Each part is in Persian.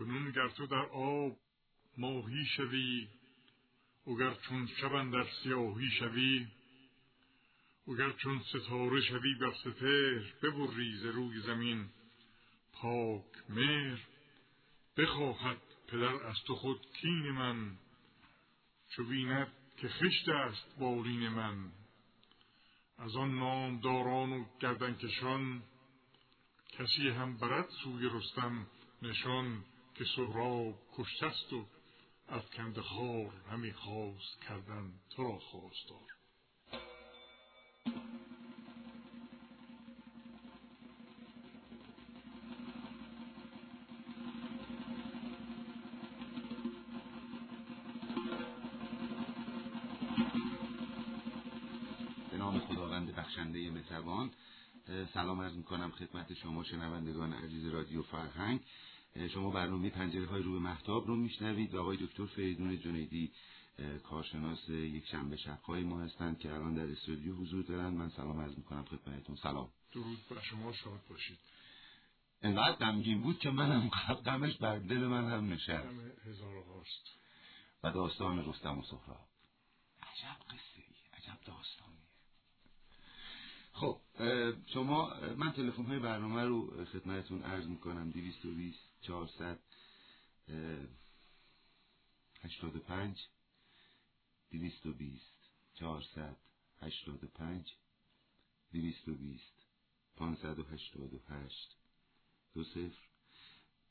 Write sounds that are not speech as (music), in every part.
کنون گر تو در آب ماهی شوی وگر چون شبن در سیاهی شوی وگر چون ستاره شوی بر ستر ببری ز روی زمین. پاک مهر بخواهد پدر از تو خود کین من چو بیند که خشت است بالین من. از آن نام داران و گردنکشان کسی هم برد سوی رستم نشان. که سهراب کشتست و از کند خار همی خواست کردن تو را خواستار. بخشنده مهربان سلام عرض می‌کنم خدمت شما شنوندگان عزیز رادیو فرهنگ. شما برنامه پنجره های روی محتاب رو میشنوید و آقای دکتر فریدون جنیدی کارشناس یک شنبه شبهای ما هستند که الان در استودیو حضور دارند. من سلام عرض می‌کنم خدمتتون. سلام. درود بر شما شاد باشید. انقدر غمگین بود که منم (laughs) غمش بر دل من هم نشست. هزار و داستان رستم و سهراب. شما من تلفن های برنامه رو خدمتتون عرض می‌کنم. 220 400 85 220 400 85 220 588 دو صفر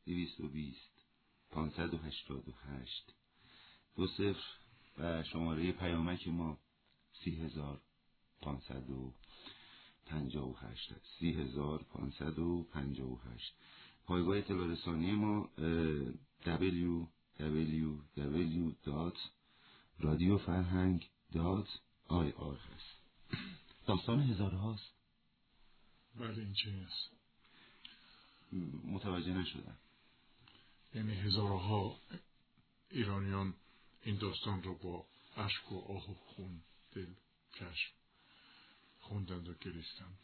220 588 دو صفر و شماره پیامک ما سی هزار پانصد و پنجاه و هشت سی هزار پانصد و پنجاه و هشت. پایگاه اطلاع رسانی ما www dot رادیو فرهنگ dot ir هست. داستان هزار هاست؟ بله این چه هست متوجه نشدم. یعنی هزارها ایرانیان این داستان رو با عشق و آه و خون دل کشف خوندند و گریستند.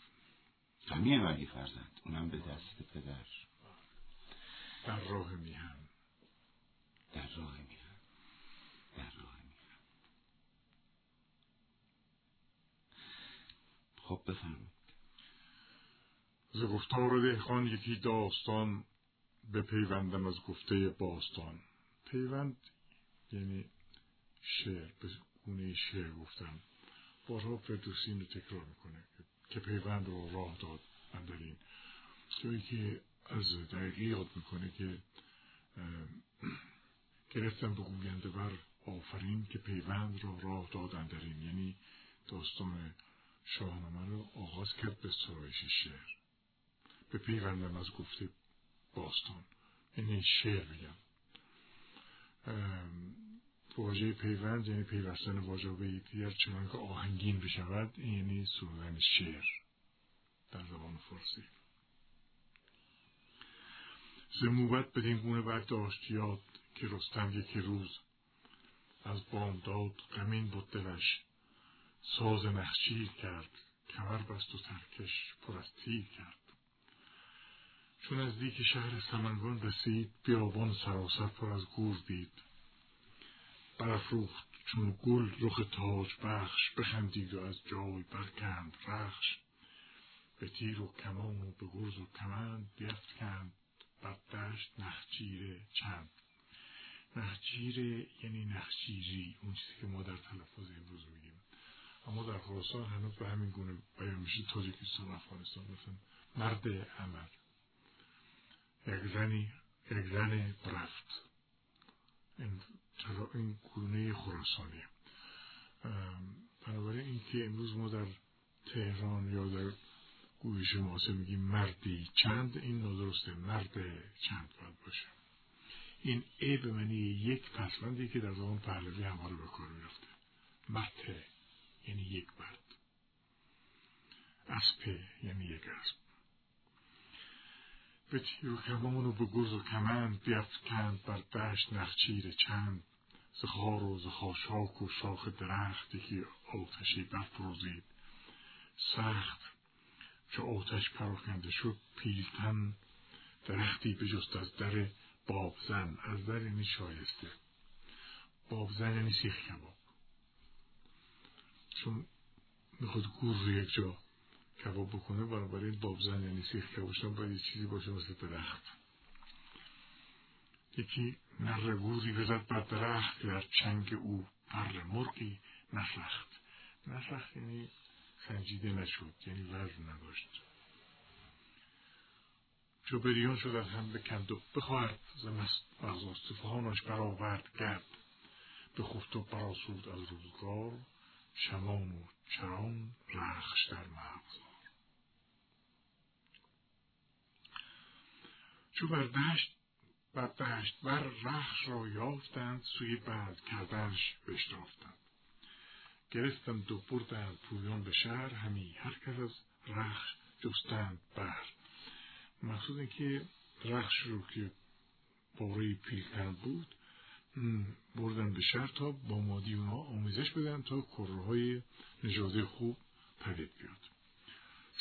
غمی ولی فرزند اونم به دست پدر. در راه میهن. در راه میهن. در راه میهن. خب بفرمایید. ز گفتار دهخان یکی داستان به پیوندم از گفته باستان. پیوند یعنی شعر به گونه شعر گفتن بارها فردوسی رو تکرار می‌کنه که پیوند رو راه داد اندرین. جایی که از دقیقی یاد می‌کنه که گرفتن به گوینده بر آفرین که پیوند را راه داد اندرین. یعنی داستان شاهنامه رو آغاز کرد به سرایش شعر. به پیوندم از گفته باستان. یعنی شعر میگم. واژه پیوند یعنی پیوستن واژه به یکدیگر چنان که آهنگین بشود یعنی سرودن شعر در زبان فارسی. زموبت بدین گونه برداشت یاد که رستم یکی روز از بامداد غمین بود دلش ساز نخچیر کرد کمر بست و ترکش پر از تیر کرد. چون از دیک شهر سمنگان رسید بیابان سراسر پر از گور دید. برافروخت چون گل رخ تاج بخش بخندید و از جای برکند رخش. به تیر و کمان و به گرز و کمند بیفکند بر دشت نخجیر چند. نخجیر یعنی نخجیری اون چیزی که ما در تلفظ امروز میگیم. اما در خراسان هنوز به همین گونه بیان میشه تاجیکستان افغانستان مثلا مرد عمل. یک زنی یک زن برفت. این گونه خراسانی. بنابراین این که امروز ما در تهران یا در گویش معاصر میگیم مردی چند این نادرسته مرد چند باید باشه. این ای به معنی یک پسوندی که در زمان پهلوی همواره به کار می‌رفته. مته یعنی یک مرد. اسپه یعنی یک اسب. به تیر و کمان و به گرز و کمند بیفکند بر دشت نخچیر چند. ز خار و ز خاشاک و شاخ درخت یکی آتشی برفروزید. سخت چه آتش پراکنده شد پیلتن. درختی بجست از در بابزن از در یعنی شایسته. بابزن یعنی سیخ کباب. چون می‌خواد گور رو یک جا کباب بکنه بنابراین بابزن یعنی سیخ کباب باید یه چیزی باشه مثل درخت. یکی نر گوری بزد بر درخت در چنگ او پر مرقی نسخت نسخت یعنی سنجیده نشد یعنی وزن نداشت چو بریان شد از هم بکند و بخواهد زمست مغزاز طوفانش برآورد گرد بخفت و براسود از روزگار شمان و چران رخش در مغزار چو بر دشت بر دشت بر رخش را یافتند سوی بعد کردنش بشتافتند. گرفتند و بردند پویان به شهر همی هر کس از رخش جستند بر مقصود اینکه رخش رو که باره پیلتن بود بردن به شهر تا با مادی اونا آموزش بدن تا کره نژاده خوب پدید بیاد.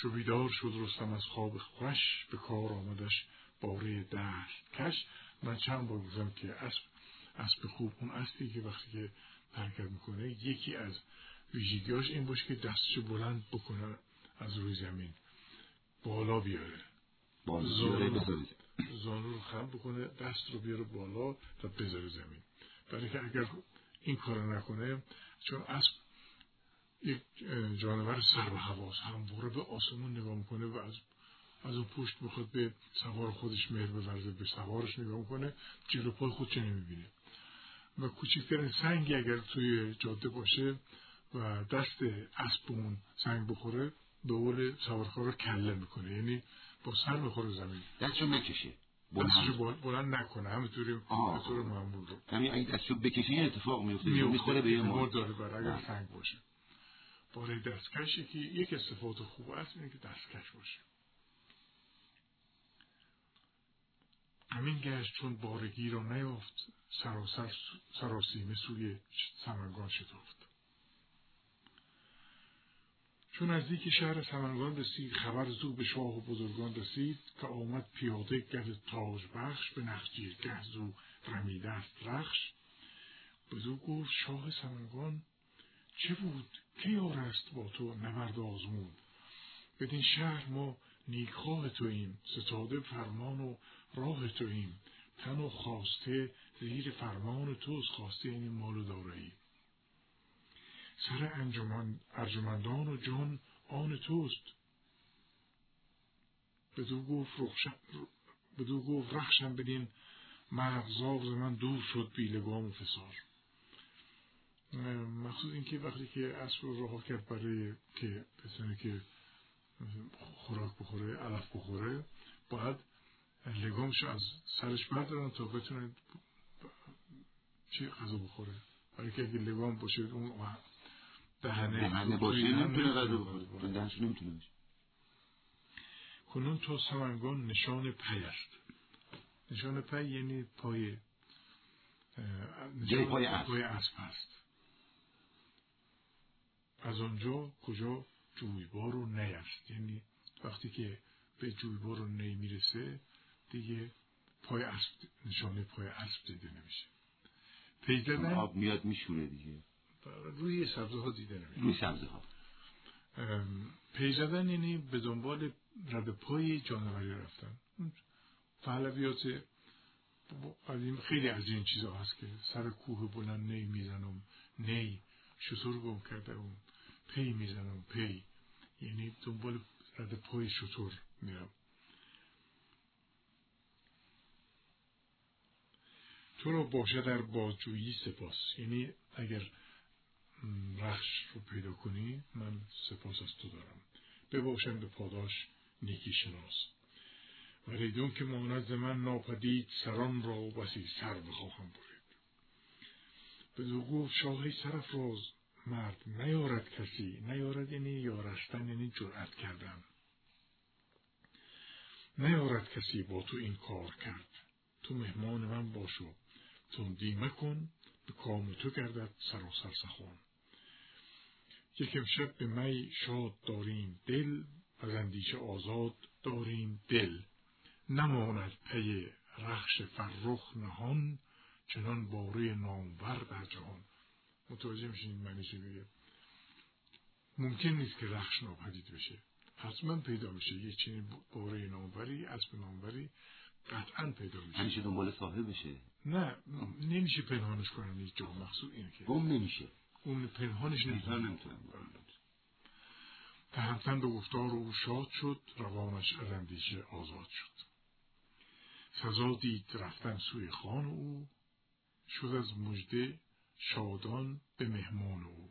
چو بیدار شد رستم از خواب خوش به کار آمدش. باره دست کش. من چند بار گفتم که اسب اسب خوب اون اسبی که وقتی که حرکت می‌کنه یکی از ویژگیاش این باشه که دستشو بلند بکنه از روی زمین. بالا بیاره. زانو رو خم بکنه دست رو بیاره بالا تا بذاره زمین. برای که اگر این کار نکنه چون اسب یک جانور سر و حواس همواره به آسمون نگاه می‌کنه و از از اون پشت بخواد به سوار خودش مهر بورزه به سوارش نگاه می‌کنه جلو پای خودش نمی‌بینه. و کوچکترین سنگی اگر توی جاده باشه و دست اسب سنگ بخوره به قول سوارکار رو کله می‌کنه. یعنی با سر می‌خوره زمین. دستشو بکشه. دستشو بلند نکنه. همینطوری طور معمول رو. همین اگه دستشو بکشه یه اتفاق میفته می‌خوره به یه مورد داره برای اگر سنگ باشه. برای دستکشی که یک استفاده خوب است اینه که دستکش باشه. همین گشت چون بارگی را نیافت. سراسر سراسیمه سوی سمنگان شتافت. چون نزدیک شهر سمنگان رسید خبر زو به شاه و بزرگان رسید که آمد پیاده گرد تاج بخش به نخجیر گه زو رمیده است رخش. بدو گفت شاه سمنگان چه بود؟ کی یار است با تو نبرد آزمون بدین شهر ما نیکخواه توییم ستاده فرمان و راه توییم. تن و خواسته زیر فرمان توست خواسته این مال و دارایی. سر انجمن ارجمندان و جان آن توست. گفت بدو گفت رخشم بدین مغزاغ من دور شد بی لگام و فسار. مخصوص اینکه وقتی که اسب رو رها کرد برای که بسنه که خوراک بخوره علف بخوره باید لگامش از سرش بردارن تا بتونه چی غذا بخوره. برای که اگه لگام باشه اون دهنه دهنه باشه نمی‌تونه غذا بخوره. دهنش نمی‌تونه باشه. کنون تا سمنگان نشان پی است. نشان پی یعنی پای جای پای اسب. پای اسب است. از آنجا کجا جویبار و نی است یعنی وقتی که به جویبار و نی می‌رسه دیگه پای اسب نشانه پای اسب دیده نمیشه. پی آب میاد میشونه دیگه. روی سبزه ها دیده نمیشه. روی سبزه ها پی زدن یعنی به دنبال رد پای جانوری رفتن. پهلویات قدیم خیلی از این چیزها هست که سر کوه بلند نی می‌زنم نی شطور گم کرده اون. پی می‌زنم پی. یعنی دنبال رد پای شطور میرم. تو رو باشه در بازجویی سپاس. یعنی اگر رخش رو پیدا کنی من سپاس از تو دارم. بباشم به پاداش نیکی شناس. و ریدون که ماند من ناپدید سران را بسی سر بخواهم برید. به دو گفت شاهی راز مرد نیارد کسی نیارد یعنی یارستن یعنی جرأت کردن. نیارد کسی با تو این کار کرد. تو مهمان من باشو. تندی مکن به کام تو گردد سراسر سخن. یک امشب به می شاد داریم دل از اندیشه آزاد داریم دل. نماند پی رخش فرخ نهان چنان باره نامور در جهان. متوجه میشین این معنی چه ممکن نیست که رخش ناپدید بشه. حتما پیدا میشه. یه چنین باره ناموری اسب ناموری قطعا پیدا میشه. همیشه دنبال صاحب بشه. نه نمیشه پنهانش کنن. این جا. مقصود اینه که گم نمیشه. اون پنهانش نمی‌تونه تهمتن به گفتار او شاد شد روانش از اندیشه آزاد شد. سزا دید رفتن سوی خان او. شد از مجده شادان به مهمان او.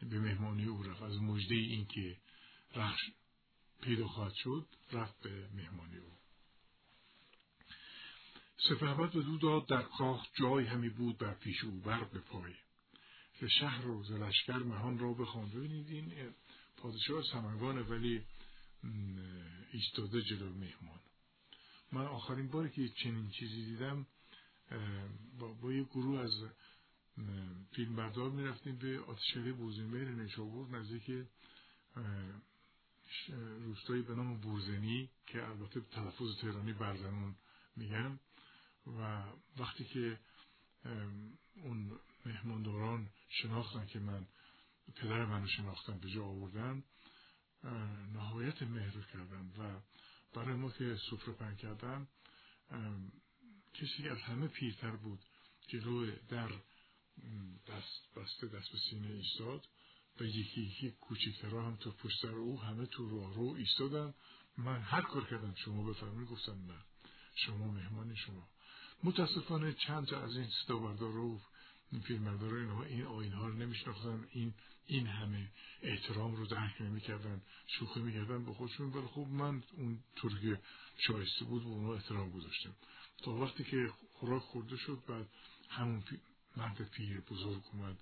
به مهمانی او رفت. از مجده این که رخش پیدا خواهد شد رفت به مهمانی او. سپهبد به دو داد در کاخ جای همی بود بر پیش او بر به پای. ز شهر و ز لشکر مهان را بخوان ببینید این پادشاه سمنگانه ولی ایستاده جلو مهمان. من آخرین باری که چنین چیزی دیدم با, با یه گروه از فیلم بردار می رفتیم به آتشکده بوزینبیر نشابور نزدیک روستایی به نام بورزنی که البته تلفظ تهرانی برزنون میگن و وقتی که اون مهمانداران شناختن که من پدر منو شناختن به جا آوردن نهایت مهر کردن و برای ما که سفره پن کردن کسی از همه پیرتر بود جلو در دست بسته دست به سینه ایستاد. و یکی یکی کوچکترها هم تا پشت او همه تو راه رو ایستادن. من هر کار کردم. شما بفرمایید. گفتم نه. شما مهمان شما. متاسفانه چند تا از این ستاوردار رو این فیلمبردار اینها این آین ها رو نمیشناختن. این این همه احترام رو درک نمی‌کردن. شوخی می‌کردن به خودشون. ولی خب من اون طور که شایسته بود به اونها احترام گذاشتم. تا وقتی که خوراک خورده شد بعد همون مرد پیر بزرگ اومد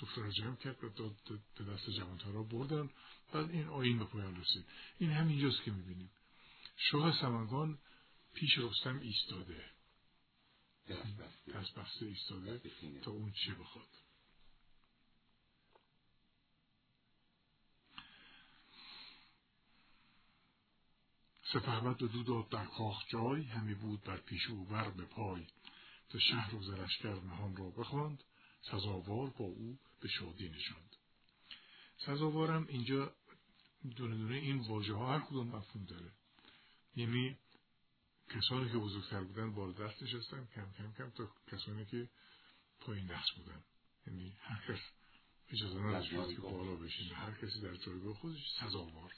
سفره را جمع کرد و داد به دست جوانتارا بردن. بعد این آین به پایان رسید. این همینجاست که می‌بینیم. شاه سمنگان پیش رستم ایستاده. دست بسته ایستاده تا اون چه بخواد. سپهبد دو داد در کاخ جای همی بود بر پیش او بر به پای. تا شهر و زلشگر نهان را بخواند سزاوار با او به شادی نشاند. سزاوارم اینجا دونه دونه این واژه ها هر کدوم مفهوم داره. یعنی کسانی که بزرگتر بودن بالا دست نشستن کم کم کم تا کسانی که پایین دست بودن. یعنی هر کس اجازه نداشت که بالا بشینه هر کسی در جایگاه خودش سزاوار.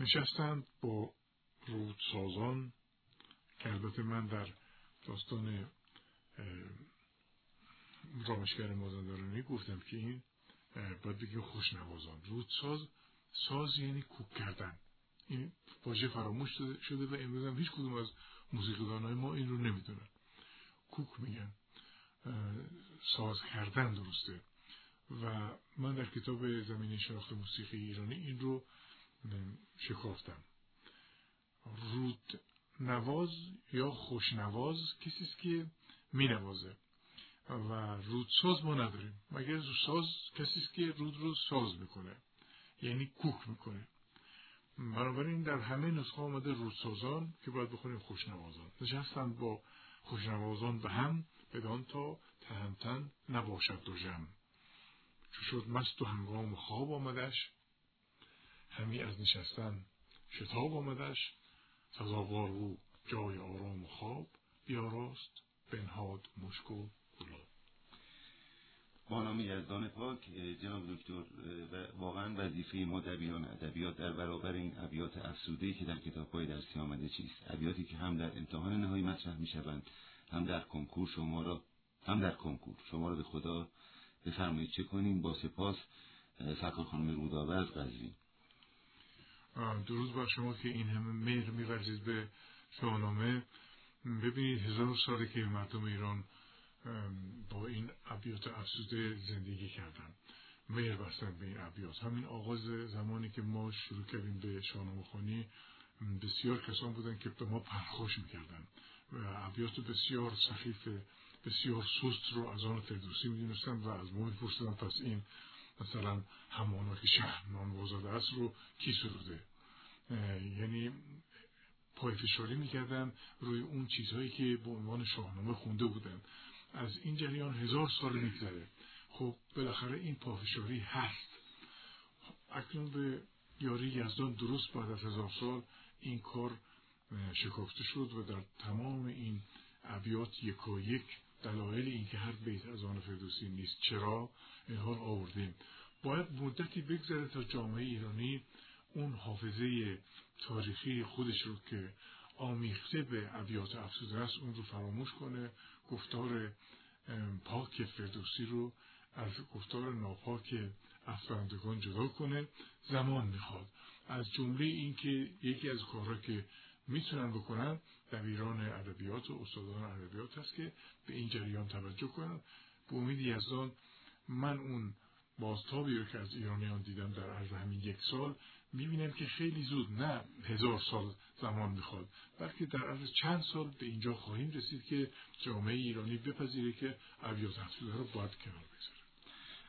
نشستند با رودسازان که البته من در داستان رامشگر مازندرانی گفتم که این باید بگیم خوشنوازان رودساز ساز یعنی کوک کردن. این واژه فراموش شده و امروز هم هیچ کدوم از موسیقیدان های ما این رو نمی‌دونن. کوک میگن. ساز کردن درسته. و من در کتاب زمین شناخت موسیقی ایرانی این رو شکافتم. رود نواز یا خوشنواز کسی است که می نوازه و رودساز ما نداریم. مگر ساز کسی است که رود رو ساز می‌کنه یعنی کوک می‌کنه. بنابراین در همه نسخه آمده رودسازان که باید بخونیم خوشنوازان. نشستند با خوشنوازان به هم بدان تا تهمتن نباشد دو جمع. چو شد مست و هنگام خواب آمدش همی از نشستن شتاب آمدش سزاوار او جای آرام و خواب بیاراست بنهاد مشک و گلاب با نام یزدان پاک جناب دکتر واقعا وظیفه ما دبیان ادبیات در برابر این ابیات افسوده که در کتاب های درسی آمده چیست؟ ابیاتی که هم در امتحان نهایی مطرح می شوند هم در کنکور شما را هم در کنکور. شما را به خدا بفرمایید چه کنیم؟ با سپاس سرکار خانم رودآور قضی درود بر شما که این همه مهر میورزید به شاهنامه ببینید هزار ساله که مردم ایران با این ابیات افسوده زندگی کردن. مهر بستن به این ابیات. همین آغاز زمانی که ما شروع کردیم به شاهنامه خانی بسیار کسان بودن که به ما پرخوش می‌کردن. و ابیات بسیار سخیف بسیار سست رو از آن فردوسی می‌دونستن و از ما میپرسیدن پس این مثلا همانا که شهر نان است رو کی سروده یعنی پایفشاری می‌کردن روی اون چیزهایی که به عنوان شاهنامه خونده بودن. از این جریان هزار سال میگذره. خب بالاخره این پافشاری هست. اکنون به یاری یزدان درست بعد از هزار سال این کار شکافته شد و در تمام این ابیات یکا یک دلایل اینکه هر بیت از آن فردوسی نیست. چرا؟ اینها رو آوردیم باید مدتی بگذره تا جامعه ایرانی اون حافظه تاریخی خودش رو که آمیخته به ابیات افسوده است اون رو فراموش کنه. گفتار پاک فردوسی رو از گفتار ناپاک افسرندگان جدا کنه. زمان می‌خواد. از جمله این که یکی از کارها که می‌تونن بکنن دبیران ادبیات و استادان ادبیات هست که به این جریان توجه کنن. به امید یزدان من اون بازتابی رو که از ایرانیان دیدم در عرض همین یک سال می‌بینم که خیلی زود نه هزار سال زمان می‌خواد بلکه در عرض چند سال به اینجا خواهیم رسید که جامعه ایرانی بپذیره که ابیات افسوده رو باید کنار بذاره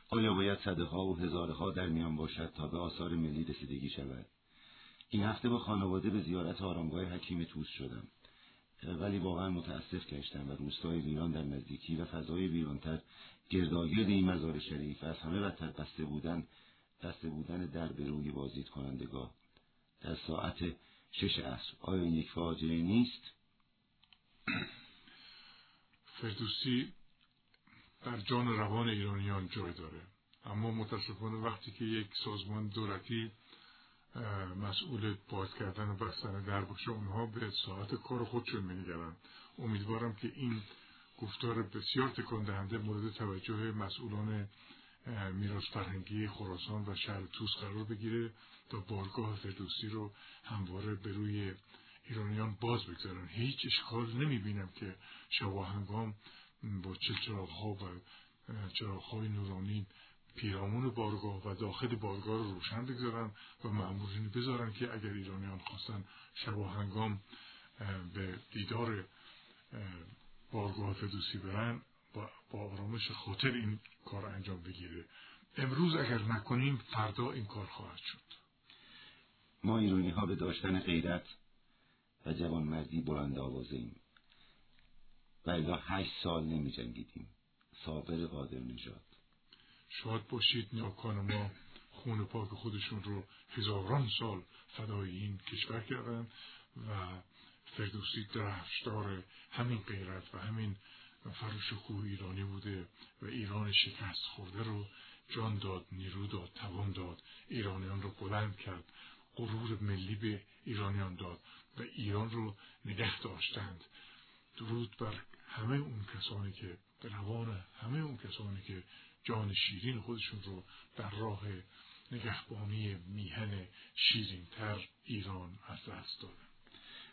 آیا باید ها و هزارها در میان باشد تا به آثار ملی رسیدگی شود؟ این هفته با خانواده به زیارت آرامگاه حکیم توس شدم. ولی واقعا متاسف گشتم و روستای ویران در نزدیکی و فضای ویرانتر گرداگرد این مزار شریف از همه بدتر بسته بودن بسته بودن در به روی بازدید کنندگاه در ساعت شش عصر. آیا این یک فاجعه نیست؟ فردوسی در جان روان ایرانیان جای داره. اما متاسفانه وقتی که یک سازمان دولتی مسئول باز کردن و بستن در باشه اونها به ساعت کار خودشون میگرن امیدوارم که این گفتار بسیار تکان دهنده مورد توجه مسئولان میراث فرهنگی خراسان و شهر توس قرار بگیره تا بارگاه فردوسی رو همواره به روی ایرانیان باز بگذارن. هیچ اشکال نمی بینم که شواهنگام با چراغ ها و چراغ های نورانی پیرامون بارگاه و داخل بارگاه رو روشن بگذارن و معمولین بذارن که اگر ایرانیان خواستن شواهنگام به دیدار بارگاه فدوسی برن با, آرامش خاطر این کار انجام بگیره. امروز اگر نکنیم فردا این کار خواهد شد. ما ایرانی ها به داشتن غیرت و جوانمردی بلند آوازه ایم و هشت سال نمی جنگیدیم. صابر قادر نجات شاد باشید نیاکان ما خون پاک خودشون رو هزاران سال فدای این کشور کردن و فردوسی درفشدار همین غیرت و همین فروش خوب ایرانی بوده و ایران شکست خورده رو جان داد نیرو داد توان داد. ایرانیان رو بلند کرد غرور ملی به ایرانیان داد و ایران رو نگه داشتند. درود بر همه اون کسانی که به روان همه اون کسانی که جان شیرین خودشون رو در راه نگهبانی میهن شیرینتر ایران از دست دادن.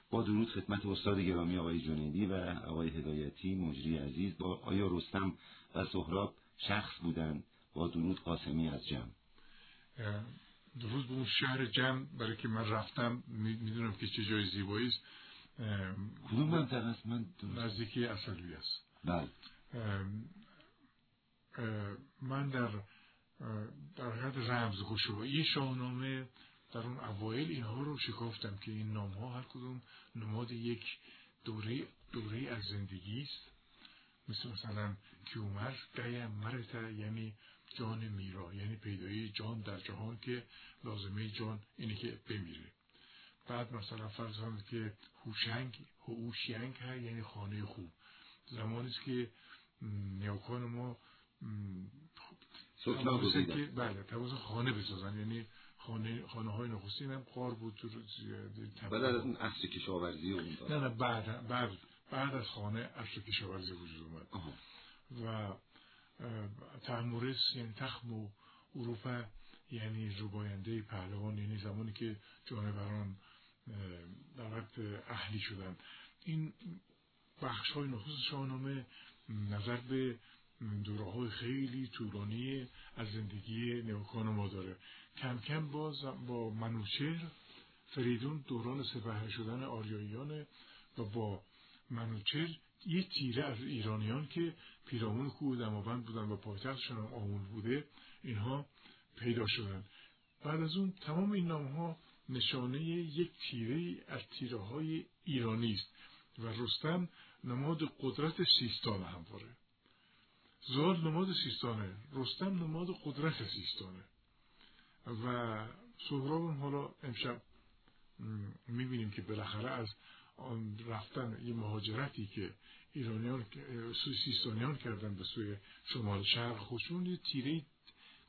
با درود خدمت استاد گرامی آقای جنیدی و آقای هدایتی مجری عزیز با آیا رستم و سهراب شخص بودند با درود قاسمی از جمع. درود به اون شهر جمع برای که من رفتم. می‌دونم که چه جای زیبایی است. کدوم منطقه است؟ من نزدیکی اصلوی است. بله. من در در حد رمزگشایی شاهنامه در اون اوایل اینها رو شکافتم که این نام ها هر کدوم نماد یک دوره دوره از زندگی است. مثل مثلا کیومر گیم مرتا یعنی جان میرا یعنی پیدایی جان در جهان که لازمه جان اینه که بمیره. بعد مثلا فرض که هوشنگ هوشینگ یعنی خانه خوب. زمانی است که نیاکان ما که بله توازن خانه بسازن. یعنی خانه خانه های نخستین هم قار بود تو بعد از اون اصر کشاورزی نه نه بعد بعد بعد از خانه اصر کشاورزی وجود اومد. و تحمورس یعنی تخم و اروپا یعنی زوباینده پهلوان یعنی زمانی که جانوران در اهلی شدن. این بخش های نخست شاهنامه نظر به دوره های خیلی طولانی از زندگی نیوکان ما داره. کم کم باز با منوچهر فریدون دوران سپهر شدن آریاییان و با منوچهر یه تیره از ایرانیان که پیرامون کوه دماوند بودن و پایتختشون هم آمون بوده اینها پیدا شدن. بعد از اون تمام این نام ها نشانه یک تیره از تیره های ایرانی است و رستم نماد قدرت سیستان همواره. زال نماد سیستانه رستم نماد قدرت سیستانه. و سهراب حالا امشب می‌بینیم که بالاخره از آن رفتن یه مهاجرتی که ایرانیان سیستانیان کردن به سوی شمال شهر خودشون یه تیره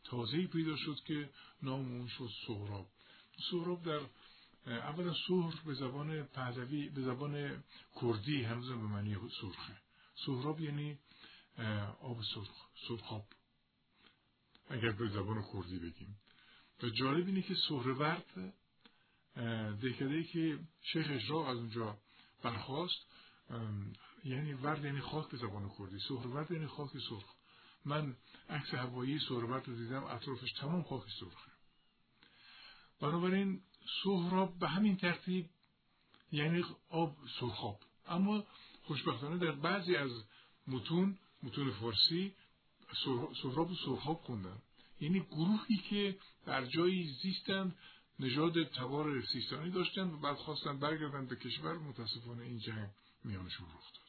تازه پیدا شد که نام اون شد سهراب. سهراب در اولا سهر به زبان پهلوی به زبان کردی هنوز به معنی سرخه. سهراب یعنی آب سرخ سرخاب اگر به زبان کردی بگیم. و جالب اینه که سهرورد دهکده که شیخ اشراق از اونجا برخواست یعنی ورد یعنی خاک به زبان کردی سهرورد یعنی خاک سرخ. من عکس هوایی سهرورد رو دیدم اطرافش تمام خاک سرخه بنابراین سهراب به همین ترتیب یعنی آب سرخاب اما خوشبختانه در بعضی از متون متون فارسی سهراب و سرخاب خوندن. یعنی گروهی که در جایی زیستند نژاد تبار سیستانی داشتن و بعد خواستن برگردن به کشور متاسفانه این جنگ میانشون رخ داد.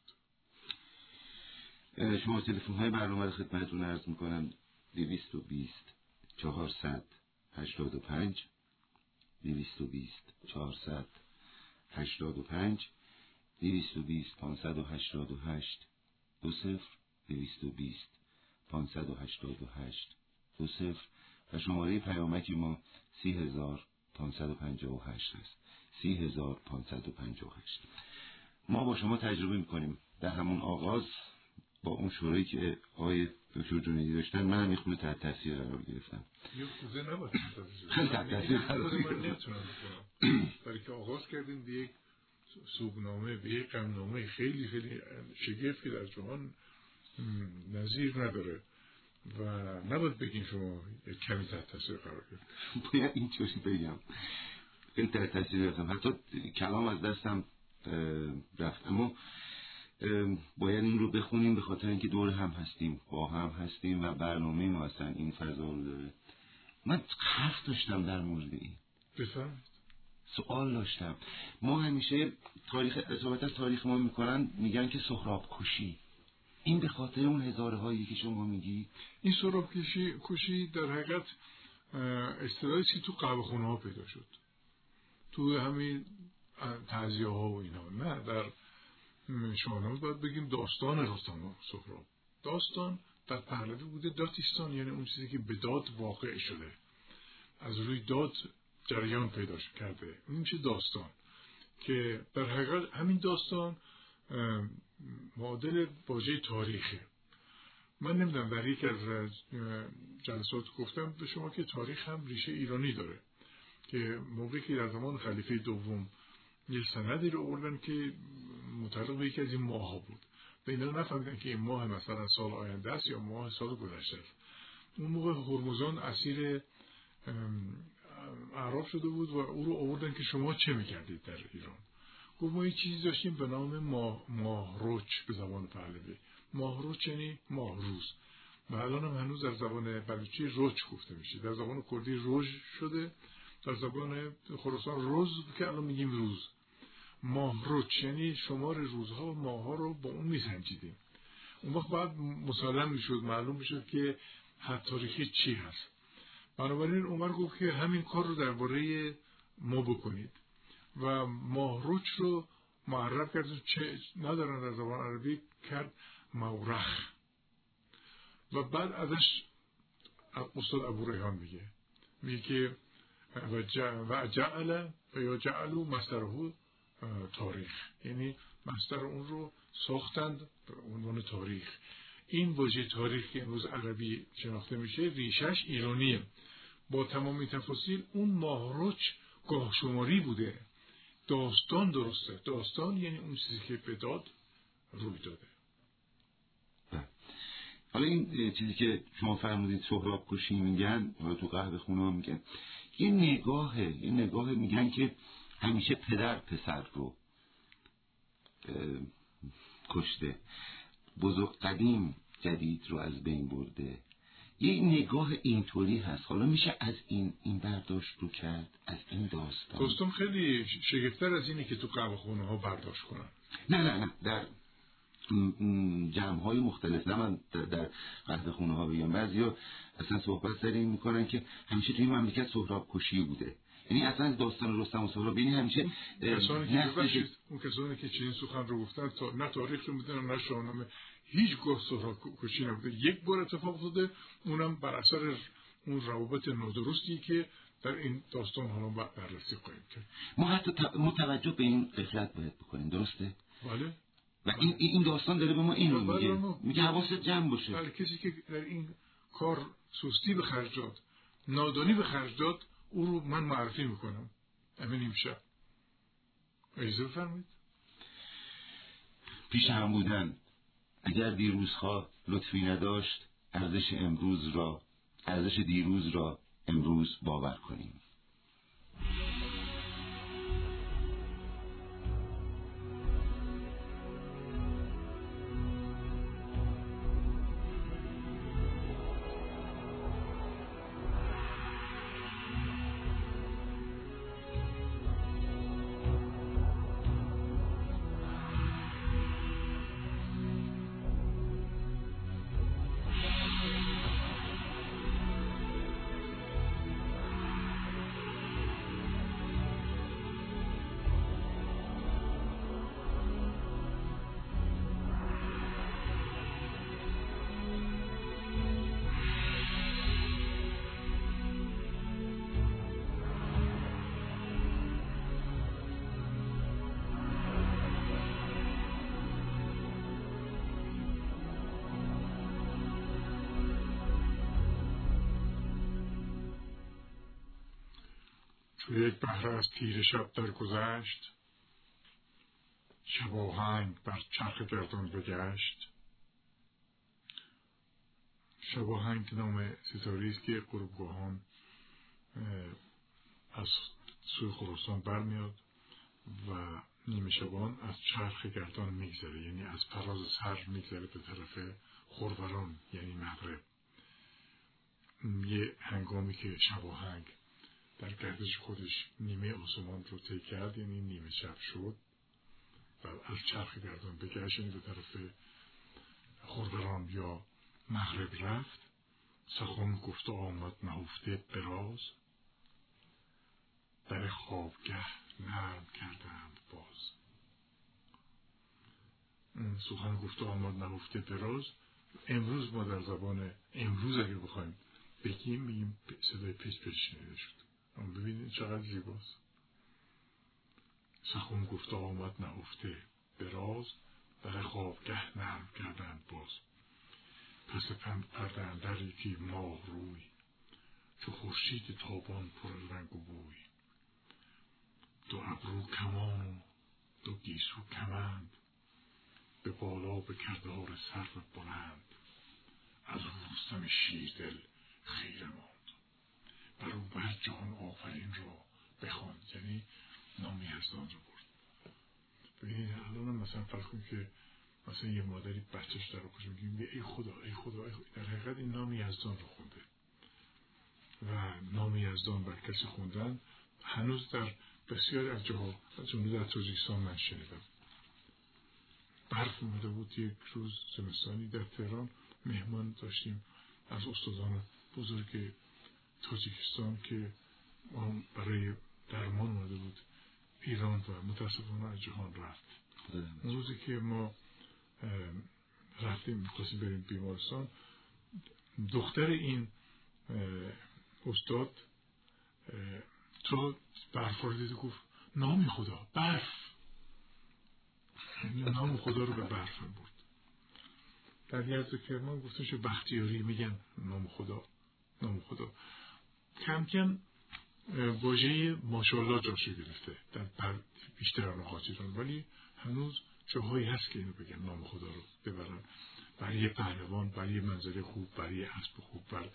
شما تلفن های برنامه رو خدمتتون عرض می‌کنم. دویست و بیست چهارصد هشتاد و پنج. دویست و بیست چهارصد هشتاد و هشتاد و هشت. دو صفر. دویست و بیست. پانصد و هشتاد و هشت. دو صفر. و شماره پیامک ما سی هزار پانصد و پنجاه و هشت است. سی هزار پانصد و پنجاه و هشت. ما با شما تجربه می‌کنیم. در همون آغاز با اون شورایی که آقای دکتر جنیدی داشتن من یه خونه تحت تاثیر قرار گرفتم. نباید تحت تاثیر قرار بکنم برای که آغاز کردیم به یک سوگنامه به یک غمنامه خیلی خیلی شگفت که در جهان نظیر نداره. و نباید بگین شما کمی تحت تاثیر قرار گرفت. باید اینطوری بگم. خیلی تحت تاثیر گرفتم. حتی کلام از دستم رفت. اما باید این رو بخونیم به خاطر اینکه دور هم هستیم با هم هستیم و برنامه ما اصلا این فضا رو داره. من حرف داشتم در مورد این. بفرمایید. سوال داشتم. ما همیشه تاریخ اصابت از تاریخ ما می‌کنن میگن که سهراب کشی. این به خاطر اون هزاره هایی که شما میگی؟ این سهراب کشی کشی در حقیقت اصطلاحی که تو قهوه خونه ها پیدا شد. تو همین تعذیه ها و اینا. نه در شاهنامه باید بگیم داستان رستم سهراب. داستان در پهلوی بوده داتیستان یعنی اون چیزی که به داد واقع شده. از روی داد جریان پیدا کرده. این میشه داستان؟ که در حقیقت همین داستان معادل واژه تاریخه. من نمی‌دونم در یک از جلسات گفتم به شما که تاریخ هم ریشه ایرانی داره که موقعی که در زمان خلیفه دوم یه سندی رو آوردن که متعلق به یکی از این ماه بود. و اینا نفهمیدن که این ماه مثلا سال آینده است یا ماه سال گذشته است. اون موقع هرمزان اسیر اعراب شده بود و او رو آوردن که شما چه می‌کردید در ایران. گفت ما یه چیزی داشتیم به نام ماه, ماه روچ به زبان پهلوی. ماه روچ یعنی ماه روز و الان هم هنوز در زبان بلوچی روچ گفته میشه. در زبان کردی روژ شده در زبان خراسان روز که الان میگیم روز. ماه روچ یعنی شمار روزها و ماهها رو با اون میسنجیدیم. اون وقت باید مسلم می‌شد معلوم می‌شد که حد تاریخی چی هست. بنابراین عمر گفت که همین کار رو درباره ما بکنید. و ماهروچ رو معرب کرد. چه ندارن در زبان عربی؟ کرد مورخ. و بعد ازش استاد ابو ریحان میگه. میگه که و جعل و یا جعلو مستره تاریخ. یعنی مستر اون رو ساختند به عنوان تاریخ. این واژه تاریخ که امروز عربی شناخته میشه ریشش ایرانیه. با تمام تفاصیل اون ماهروچ گاه شماری بوده. داستان درسته. داستان یعنی اون چیزی که به داد روی داده. حالا این چیزی که شما فرمودید سهراب کشی میگن حالا تو قهوه خونه میگن. یه نگاهه. یه نگاه میگن که همیشه پدر پسر رو کشته. بزرگ قدیم جدید رو از بین برده. یه نگاه اینطوری هست. حالا میشه از این این برداشت رو کرد از این داستان. دوستم خیلی شگفتر از اینه که تو قهوه خونه ها برداشت کنن. نه نه نه. در جمع های مختلف نه من در قهوه خونه ها بگم بعضی اصلا صحبت سر این می‌کنن که همیشه توی مملکت سهراب کشی بوده. یعنی اصلا داستان رستم و سهراب بینی همیشه کسانی که اون کسانی که چنین سخن رو گفتن تا نه تاریخ رو می‌دونن نه شاهنامه. هیچ گاه کشی نبوده. یک بار اتفاق افتاده اونم بر اثر اون روابط نادرستی که در این داستان حالا بررسی خواهیم کرد. ما حتی متوجه به این قفلت باید بکنیم درسته؟ بله. و این این داستان داره به ما اینو بله، میگه. بله. میگه حواست جمع باشه. بله کسی که در این کار سستی به خرج داد نادانی به خرج داد او رو من معرفی می‌کنم. همین امشب اجازه بفرمایید. پیش هم بودن. اگر دیروزها لطفی نداشت ارزش امروز را ارزش دیروز را امروز باور کنیم. یک بهره از تیر شب در گذشت. شب آهنگ بر چرخ گردان بگشت. شب آهنگ نام ستاره که غروبگاهان از سوی خراسان برمیاد و نیمه شبان از چرخ گردان میگذره یعنی از فراز سر میگذره به طرف خوروران یعنی مغرب. یه هنگامی که شب آهنگ در گردش خودش نیمه آسمان رو طی کرد یعنی نیمه شب شد. و از چرخ گردان بگشت یعنی به طرف خوروران یا مغرب رفت. سخن گفته آمد نهفته براز. در خوابگه نرم کردند باز. سخن گفته آمد نهفته براز. امروز ما در زبان امروز اگه بخوایم بگیم میگیم صدای پیش پیش شنیده شد ببینید چقدر زیباست. سخون گفته آمد نهفته. براز در خوابگه نرم کردند باز. پس پرده اندر یکی ماه روی. چو خورشید تابان پر رنگ و بوی. دو ابرو کمان و دو گیسو کمند. به بالا به کردار سر بلند. از رستم شیردل خیره ماند. بر او بر جهان آفرین رو بخواند یعنی نام یزدان رو برد ببینید الان مثلا فرض کنید که مثلا یه مادری بچهش در آغوش میگیم ای خدا ای خدا ای خدا در حقیقت این نام یزدان رو خونده و نام یزدان بر کسی خوندن هنوز در بسیاری از جاها از جمله در توزیستان من شنیدم برف اومده بود یک روز زمستانی در تهران مهمان داشتیم از استادان بزرگ تاجیکستان که برای درمان اومده بود ایران و متاسفانه از جهان رفت. اون روزی که ما رفتیم می‌خواستیم بریم بیمارستان دختر این استاد تا برف رو دید گفت نام خدا برف. یعنی نام خدا رو به برف برد. در یزد کرمان گفتن شو بختیاری میگن نام خدا نام خدا. کم کم واژه ماشاءالله جاشو گرفته. در بیشتر نقاط ایران ولی هنوز جاهایی هست که اینو بگن نام خدا رو ببرن برای یه پهلوان برای یه منظره خوب برای یه اسب خوب برای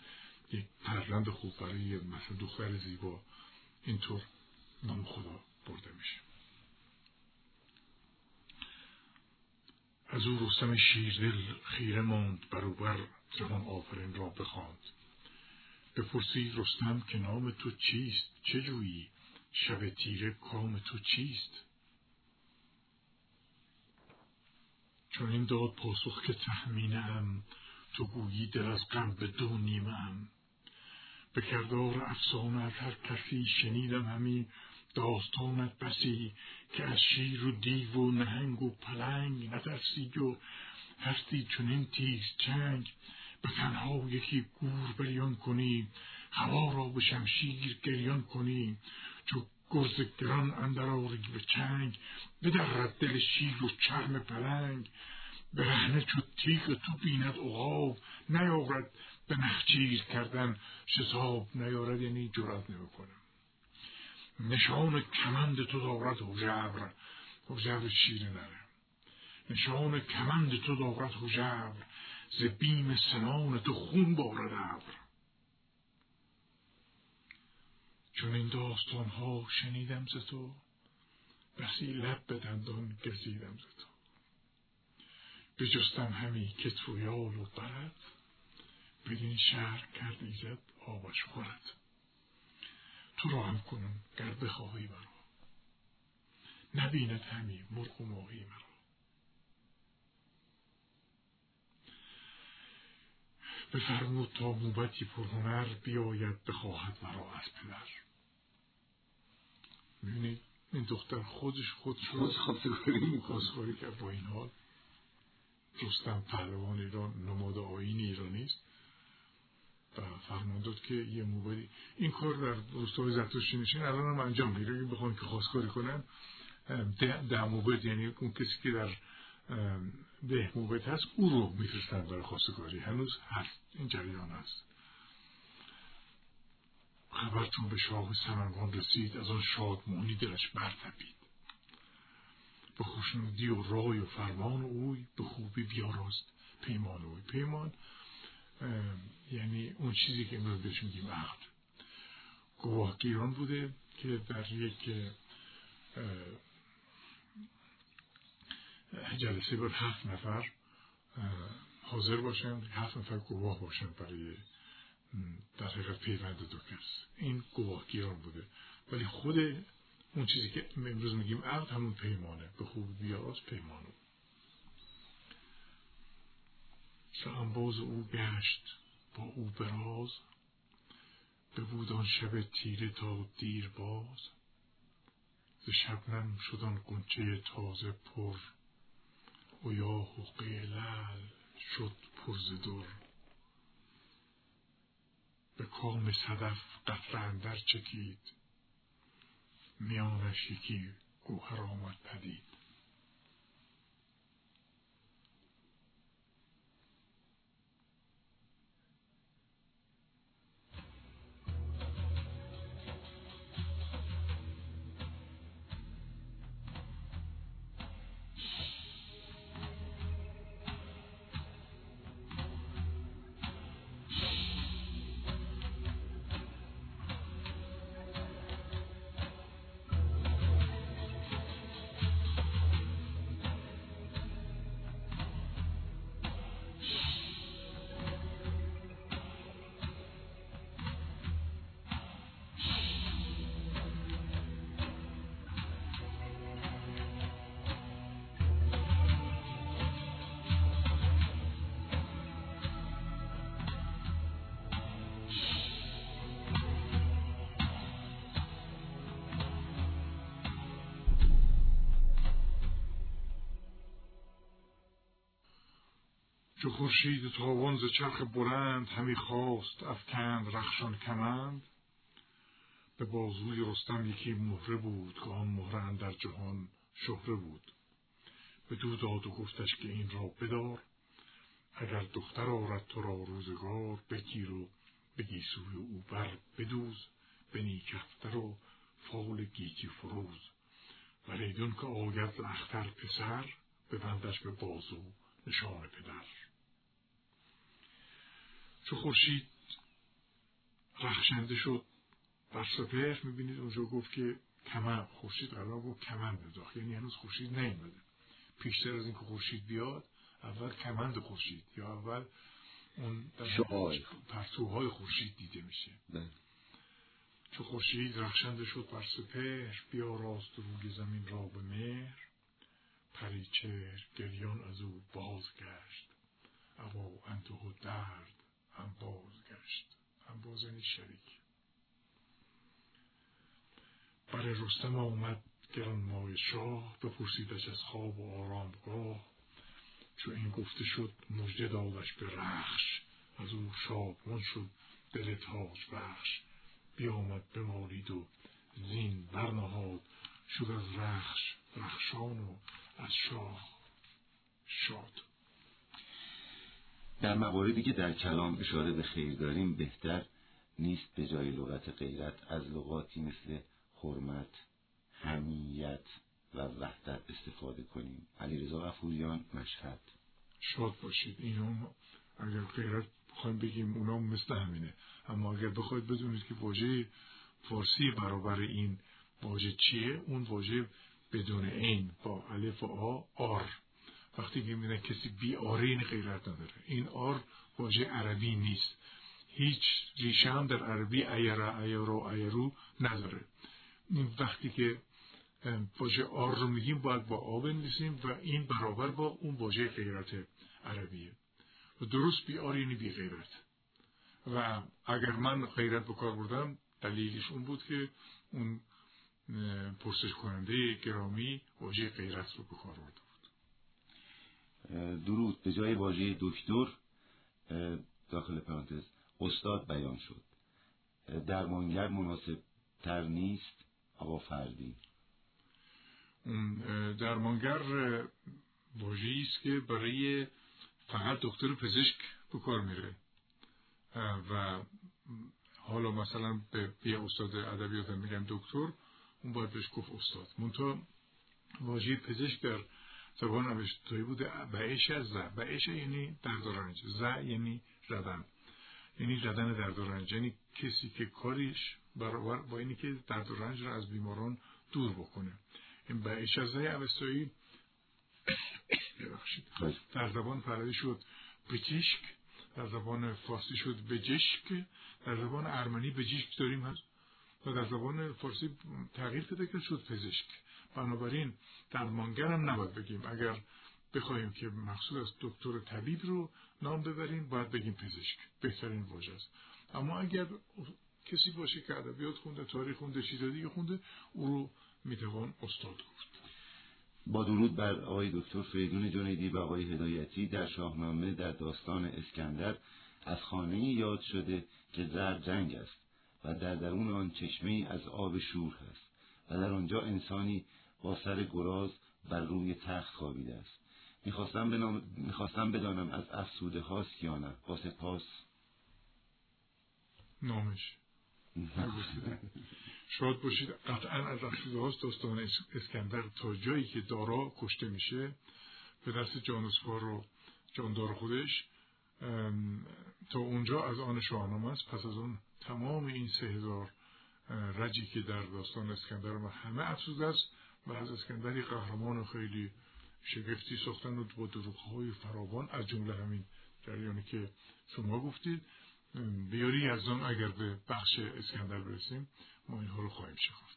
یک پرلند خوب برای یه مثلا دختر زیبا. اینطور نام خدا برده میشه. از او رستم شیردل خیره ماند بروبر جهان آفرین را بخواند. بپرسید رستم که نام تو چیست؟ چه جویی؟ شب تیره کام تو چیست؟ چون این داد پاسخ که تهمینم تو گویی دل از غم به دو نیمم. به کردار افسانت هر کسی شنیدم همی داستانت بسی که از شیر و دیو و نهنگ و پلنگ نترسی و هستی چنین تیز چنگ به تنها یکی گور بریان کنی هوا را به شمشیر گریان کنی چو گرز گران اندر آری به چنگ بدرد دل شیر و چرم پلنگ. برهنه چو تیغ تو بیند عقاب نیارد به نخچیر کردن. شتاب نیارد یعنی جرات نمی‌کنه نشان کمند تو دارد هژبر هژبر شیر نره. نشان کمند تو دارد هژبر. ز بیم سنان تو خون بارد ابر چون این داستان ها شنیدم ز تو بسی لب به دندان گزیدم ز تو بجستم همی که تویال و برد بدین شهر کردی زد آبش خورد تو را هم کنم گر بخواهی مرا نبیند همی مرغ و ماهی مرا بفرمود تا موبتی پرهنر بیاید بخواهد مرا از پدر. می‌بینید این دختر خودش خودش رو خواستگاری کرد با این حال. رستم پهلوان ایران نماد آین ایرانی است. و فرمان داد که یه موبایل این کار در روستای زرتشتی نشین الان هم انجام می‌گیره اگه بخوان که خواستگاری کنن ده موبایل یعنی اون کسی که در موبایل هست او رو میفرستن برای خواستگاری. هنوز هست. این جریان هست خبرتون به شاه سمنگان رسید. از آن شادمانی دلش برتپید. به خوشنودی و رای و فرمان اوی به خوبی بیاراست. پیمان اوی. پیمان یعنی اون چیزی که امروز بهش میگیم عقد. گواهگیران بوده که در یک جلسه بود هفت نفر حاضر باشن. هفت نفر گواه باشن برای در حقیقت پیوند دو کس. این گواهگیران بوده. ولی خود اون چیزی که امروز میگیم عقد همون پیمانه. به خوب بیاراز پیمانه. باز او گشت. با او براز بود آن شب تیره تا دیر باز ز شبنم شد آن گنچه تازه پر. و یا حقه لل شد پر ز در. به کام صدف قطره اندر چکید میانش یکی گوهر آمد پدید. چو خورشید تابان ز چرخ بلند همی خواست افکند رخشان کمند. به بازوی رستم یکی مهره بود که آن مهره در جهان شهره بود. به دو داد و گفتش که این را بدار. اگر دختر آرد تو را روزگار بگیر و بگی سوی او بر بدوز. به نیکختر و فال گیتی فروز. ولیدون که آید اختر پسر ببندش به بازو نشان پدر. چو خورشید رخشنده شد بر سپهر می‌بینید اونجا گفت که کمن خورشید قرار گفت کمند انداخت یعنی هنوز خورشید نیومده. پیشتر از اینکه خورشید بیاد اول کمند خورشید یا اول اون پرتوهای خورشید دیده میشه. بله. چو خورشید رخشنده شد بر سپهر بیا راست روی زمین را به مهر. پریچهر گریان از او بازگشت. ابا انده و درد هم بازگشت هم باز یعنی شریک. برای رستم آمد گران مای شاه بپرسیدش از خواب و آرامگاه چو این گفته شد مژده دادش به رخش. از او شادمان شد دل تاج بخش. بیامد بمالید و زین برنهاد. شد از رخش رخشان و از شاه شاد. در مواردی که در کلام اشاره به خیر داریم بهتر نیست به جای لغت غیرت. از لغاتی مثل حرمت همیت و وحدت استفاده کنیم. علیرضا غفوریان مشهد. شاد باشید. اینا اگر غیرت بخوایم بگیم اونا مثل همینه. اما اگر بخواید بدونید که واژه فارسی برابر این واژه چیه اون واژه بدون این با الف و آ آر. وقتی که کسی بی این غیرت نداره. این آر واژه عربی نیست. هیچ ریشه هم در عربی ایره ایرو ایرو نداره. این وقتی که واژه آر رو میگیم باید با آ بنویسیم و این برابر با اون واژه غیرت عربیه. و درست بی آر یعنی بی غیرت. و اگر من غیرت به کار بردم دلیلش اون بود که اون پرسش کننده گرامی واژه غیرت رو به کار برده درود به جای واژه دکتر داخل پرانتز استاد بیان شد. درمانگر مناسب تر نیست آقا فردی. درمانگر واژه‌ای است که برای فقط دکتر پزشک به کار میره. و حالا مثلا به یه استاد ادبیات میگن دکتر اون باید بهش گفت استاد. منتها واژه پزشک در زبان اوشتایی بوده بعش از زه بعش یعنی درد و رنج زه یعنی ردن یعنی ردن درد و رنج یعنی کسی که کاریش برابر با اینی که درد و رنج را از بیماران دور بکنه. این بعش از زه اوستایی در زبان فرعی شد بجشک. در زبان فارسی شد بجشک. در زبان ارمنی بجشک داریم هست. و در زبان فارسی تغییر پیدا کرد شد پزشک. بنابراین درمانگر هم نباید بگیم. اگر بخوایم که مقصود از دکتر طبیب رو نام ببریم باید بگیم پزشک. بهترین واژه است. اما اگر کسی باشه که ادبیات خونده تاریخ خونده چیز دیگه خونده او رو می‌توان استاد گفت. با درود بر آقای دکتر فریدون جنیدی و آقای هدایتی در شاهنامه در داستان اسکندر از خانه یاد شده که زر جنگ است و در درون آن چشمه از آب شور هست و در آنجا انسانی با سر گراز بر روی تخت خوابیده است. می‌خواستم, بنام... می‌خواستم بدانم از افسوده هاست یا نه. با سپاس. نامش. شاد باشید. قطعا از افسوده هاست داستان اسکندر تا جایی که دارا کشته میشه. به دست جانسکار و جاندار خودش. تا اونجا از آن شاهنامه است. پس از اون تمام این سه هزار رجی که در داستان اسکندر و همه افسوده است. و از اسکندری قهرمان خیلی شگفتی ساختن و با دروغهای فراوان از جمله همین جریانی که شما گفتید. بیاری از آن اگر به بخش اسکندر برسیم ما اینها رو خواهیم شخص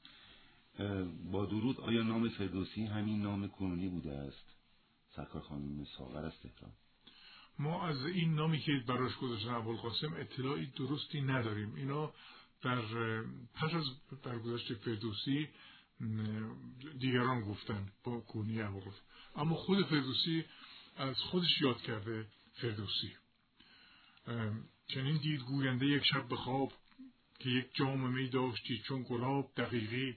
با درود آیا نام فردوسی همین نام کنونی بوده است؟ سرکار خانم ساغر از تهران. ما از این نامی که براش گذاشتن ابوالقاسم اطلاعی درستی نداریم. اینا در پس از درگذشت فردوسی دیگران گفتن با کونی ابوالقاسم اما خود فردوسی از خودش یاد کرده فردوسی. چنین دید گوینده یک شب به خواب که یک جام می داشتی چون گلاب دقیقی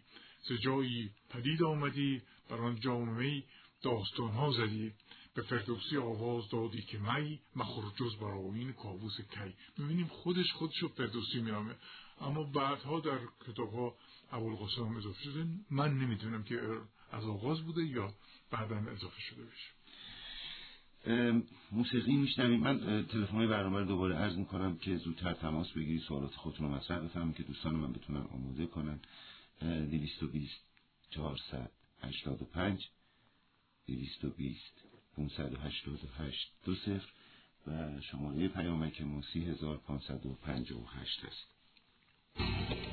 ز جایی پدید آمدی بر آن جام می داستان ها زدی. به فردوسی آواز دادی که می مخور جز این کابوس کی. می‌بینیم خودش خودش رو فردوسی میامه اما بعدها در کتاب ها ابوالقاسم هم اضافه شده. من نمی‌دونم که از آغاز بوده یا بعدا اضافه شده بشه. موسیقی میشنویم من تلفن برنامه رو دوباره عرض می‌کنم که زودتر تماس بگیری سوالات خودتون رو مطرح بفهمیم که دوستان من بتونن آموزه کنن. 220 485 220 588 دو صفر. و شماره پیامک ما 3558 است.